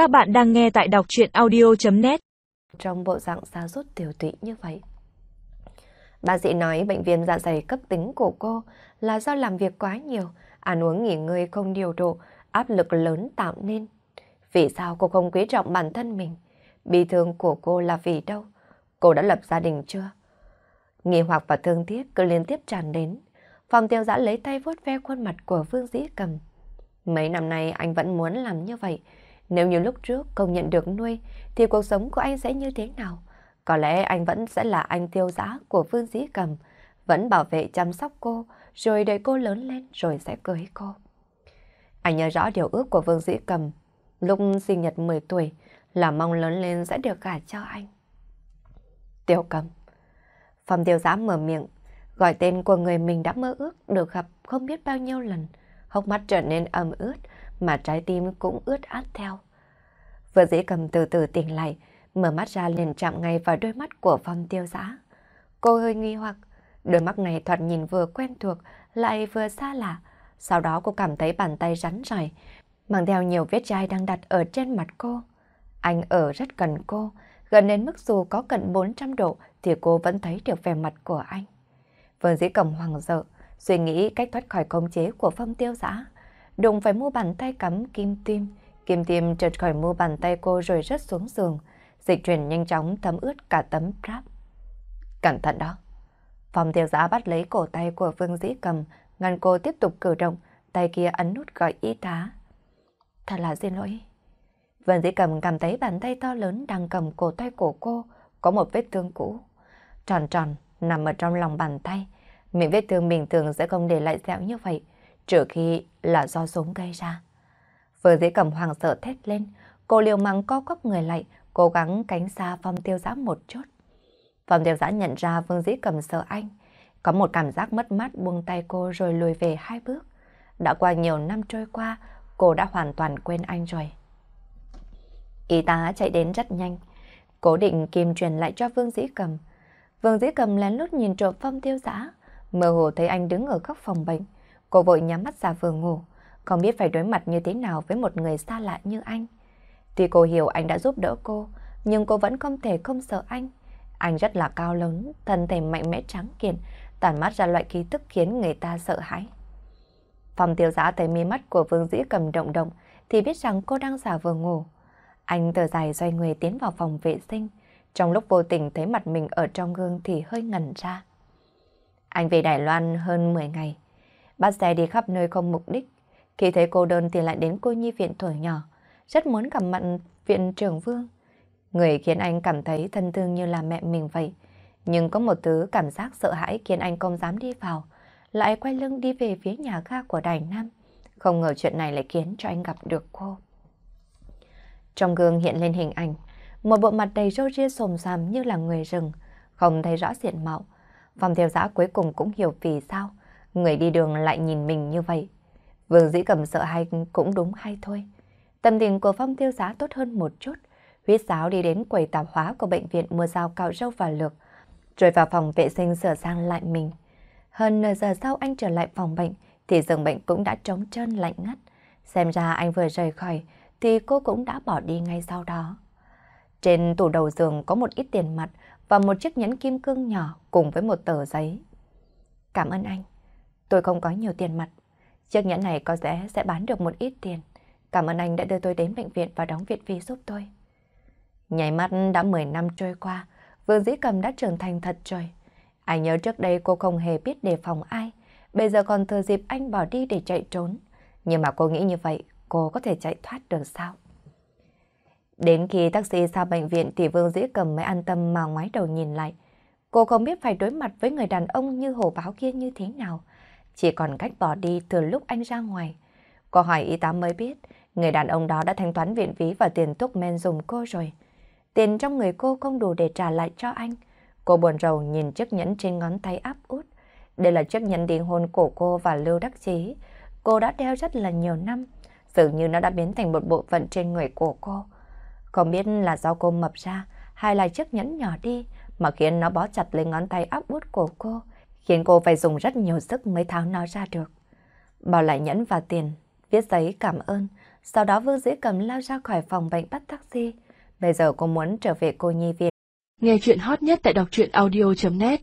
Các bạn đang nghe tại đọc chuyện audio.net Trong bộ dạng xa rút tiểu tụy như vậy. Bác sĩ nói bệnh viêm dạ dày cấp tính của cô là do làm việc quá nhiều, ăn uống nghỉ ngơi không điều độ, áp lực lớn tạo nên. Vì sao cô không quý trọng bản thân mình? Bi thương của cô là vì đâu? Cô đã lập gia đình chưa? Nghi hoặc và thương tiếc cứ liên tiếp tràn đến. Phòng tiêu giã lấy tay vuốt ve khuôn mặt của Vương Dĩ Cầm. Mấy năm nay anh vẫn muốn làm như vậy. Nếu như lúc trước không nhận được nuôi, thì cuộc sống của anh sẽ như thế nào? Có lẽ anh vẫn sẽ là anh tiêu giá của Vương Dĩ Cầm, vẫn bảo vệ chăm sóc cô, rồi đợi cô lớn lên rồi sẽ cưới cô. Anh nhớ rõ điều ước của Vương Dĩ Cầm, lúc sinh nhật 10 tuổi là mong lớn lên sẽ được gả cho anh. Tiêu Cầm Phòng tiêu giá mở miệng, gọi tên của người mình đã mơ ước được gặp không biết bao nhiêu lần. Hốc mắt trở nên ẩm ướt, mà trái tim cũng ướt át theo. Vừa dĩ cầm từ từ tỉnh lại, mở mắt ra liền chạm ngay vào đôi mắt của phong tiêu giã. Cô hơi nghi hoặc, đôi mắt này thoạt nhìn vừa quen thuộc, lại vừa xa lạ. Sau đó cô cảm thấy bàn tay rắn rỏi, mang theo nhiều vết chai đang đặt ở trên mặt cô. Anh ở rất gần cô, gần đến mức dù có cận 400 độ thì cô vẫn thấy được vẻ mặt của anh. Vương dĩ cầm hoàng sợ, suy nghĩ cách thoát khỏi công chế của phong tiêu giã đụng phải mu bàn tay cắm kim tim. Kim tim trượt khỏi mu bàn tay cô rồi rớt xuống giường. Dịch chuyển nhanh chóng thấm ướt cả tấm trap. Cẩn thận đó. Phòng tiêu giã bắt lấy cổ tay của Vương Dĩ cầm, ngăn cô tiếp tục cử động, tay kia ấn nút gọi y tá. Thật là xin lỗi. Vương Dĩ cầm cảm thấy bàn tay to lớn đang cầm cổ tay của cô, có một vết thương cũ. Tròn tròn, nằm ở trong lòng bàn tay. Miệng vết thương bình thường sẽ không để lại dẹo như vậy trừ khi là do súng gây ra. Vừa dĩ cầm hoàng sợ thét lên, cô liều mạng co quắp người lại, cố gắng cánh xa phong tiêu giã một chút. Phong tiêu giã nhận ra Vương Dĩ cầm sợ anh, có một cảm giác mất mát buông tay cô rồi lùi về hai bước. Đã qua nhiều năm trôi qua, cô đã hoàn toàn quên anh rồi. Y tá chạy đến rất nhanh, cố định kim truyền lại cho Vương Dĩ cầm. Vương Dĩ cầm lén lút nhìn trộm phong tiêu giã, mơ hồ thấy anh đứng ở góc phòng bệnh. Cô vội nhắm mắt ra vừa ngủ, không biết phải đối mặt như thế nào với một người xa lạ như anh. Tuy cô hiểu anh đã giúp đỡ cô, nhưng cô vẫn không thể không sợ anh. Anh rất là cao lớn, thân thể mạnh mẽ trắng kiện, tàn mắt ra loại khí tức khiến người ta sợ hãi. Phòng tiêu giã thấy mi mắt của Vương Dĩ cầm động động thì biết rằng cô đang giả vừa ngủ. Anh thở dài xoay người tiến vào phòng vệ sinh. Trong lúc vô tình thấy mặt mình ở trong gương thì hơi ngẩn ra. Anh về Đài Loan hơn 10 ngày. Bắt xe đi khắp nơi không mục đích. Khi thấy cô đơn thì lại đến cô nhi viện tuổi nhỏ. Rất muốn gặp mặt viện trưởng Vương. Người khiến anh cảm thấy thân thương như là mẹ mình vậy. Nhưng có một thứ cảm giác sợ hãi khiến anh không dám đi vào. Lại quay lưng đi về phía nhà ga của Đài Nam. Không ngờ chuyện này lại khiến cho anh gặp được cô. Trong gương hiện lên hình ảnh, một bộ mặt đầy râu ria sồm xàm như là người rừng, không thấy rõ diện mạo. Phòng theo dõi cuối cùng cũng hiểu vì sao người đi đường lại nhìn mình như vậy. Vương dĩ cầm sợ hay cũng đúng hay thôi. Tâm tình của Phong tiêu giá tốt hơn một chút. Huyết giáo đi đến quầy tạp hóa của bệnh viện mua dao cạo râu và lược, rồi vào phòng vệ sinh sửa sang lại mình. Hơn nửa giờ sau anh trở lại phòng bệnh, thì giường bệnh cũng đã trống trơn lạnh ngắt. Xem ra anh vừa rời khỏi, thì cô cũng đã bỏ đi ngay sau đó. Trên tủ đầu giường có một ít tiền mặt và một chiếc nhẫn kim cương nhỏ cùng với một tờ giấy. Cảm ơn anh. Tôi không có nhiều tiền mặt. Chiếc nhẫn này có lẽ sẽ bán được một ít tiền. Cảm ơn anh đã đưa tôi đến bệnh viện và đóng viện phí giúp tôi. Nhảy mắt đã 10 năm trôi qua, Vương Dĩ Cầm đã trưởng thành thật rồi. Anh nhớ trước đây cô không hề biết đề phòng ai, bây giờ còn thừa dịp anh bỏ đi để chạy trốn. Nhưng mà cô nghĩ như vậy, cô có thể chạy thoát được sao? Đến khi taxi ra bệnh viện thì Vương Dĩ Cầm mới an tâm mà ngoái đầu nhìn lại. Cô không biết phải đối mặt với người đàn ông như hồ báo kia như thế nào chỉ còn cách bỏ đi từ lúc anh ra ngoài. Cô hỏi y tá mới biết, người đàn ông đó đã thanh toán viện phí và tiền thuốc men dùng cô rồi. Tiền trong người cô không đủ để trả lại cho anh. Cô buồn rầu nhìn chiếc nhẫn trên ngón tay áp út. Đây là chiếc nhẫn đính hôn của cô và Lưu Đắc Chí. Cô đã đeo rất là nhiều năm, dường như nó đã biến thành một bộ phận trên người của cô. Không biết là do cô mập ra hay là chiếc nhẫn nhỏ đi mà khiến nó bó chặt lên ngón tay áp út của cô khiến cô phải dùng rất nhiều sức mới tháo nó ra được. Bảo lại nhẫn và tiền, viết giấy cảm ơn, Sau đó Vương Dĩ Cầm lao ra khỏi phòng bệnh bắt taxi. Bây giờ cô muốn trở về cô nhi viện. Nghe chuyện hot nhất tại đọc truyện audio.net